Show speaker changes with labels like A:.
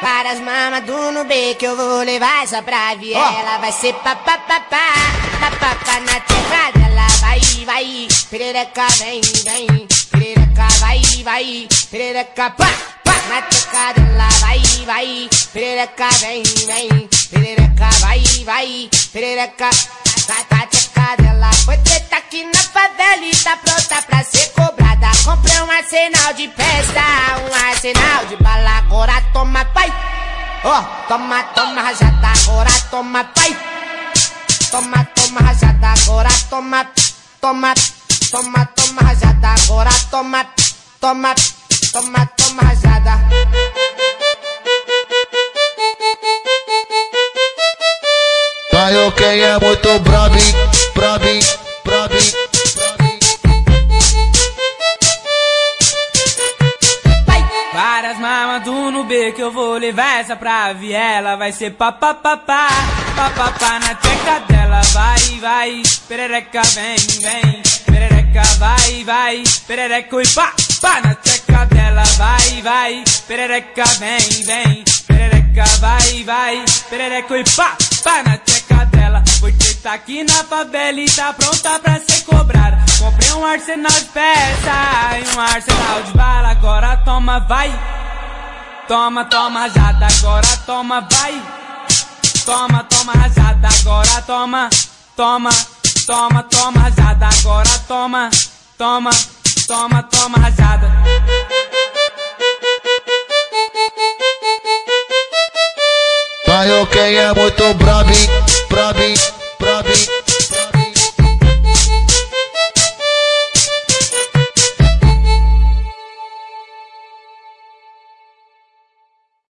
A: Para as mamas do Nubê que eu vou levar essa pra viela. Vai ser papapá, papapá na terra dela. Vai, vai, perereca vem, vem. Perereca vai, vai, perereca pá, pá. Na terra dela. Vai, vai, perereca vem, vem. Perereca vai, vai, perereca. Na, na terra dela. Foi treta aqui na favela e tá pronta pra ser cobrada. Comprei um arsenal de festa, um arsenal de bala. Agora toma. Ó, oh, toma, toma rajada. Agora toma pai. Toma, toma rajada. Agora toma, toma, toma, toma rajada. Agora toma, toma, toma, toma rajada.
B: Saiu quem é muito brabo, brabo, brabo.
C: Várias mamas do Nubê que eu vou levar essa pra viela Vai ser papapá, papapá na teca dela Vai, vai, perereca vem, vem. Perereca vai, vai, perereca e pá, pá na teca dela Vai, vai, perereca vem, vem. Perereca vai, vai, perereca e pá, pá na teca dela. Porque tá aqui na favela e tá pronta pra ser cobrada. Comprei um arsenal de peça e um arsenal de bala. Agora toma, vai Toma, toma rajada, agora toma, vai. Toma, toma rajada, agora toma. Toma, toma, toma rajada, agora toma. Toma, toma, toma rajada.
B: Saiu quem é muito brabo, brabo.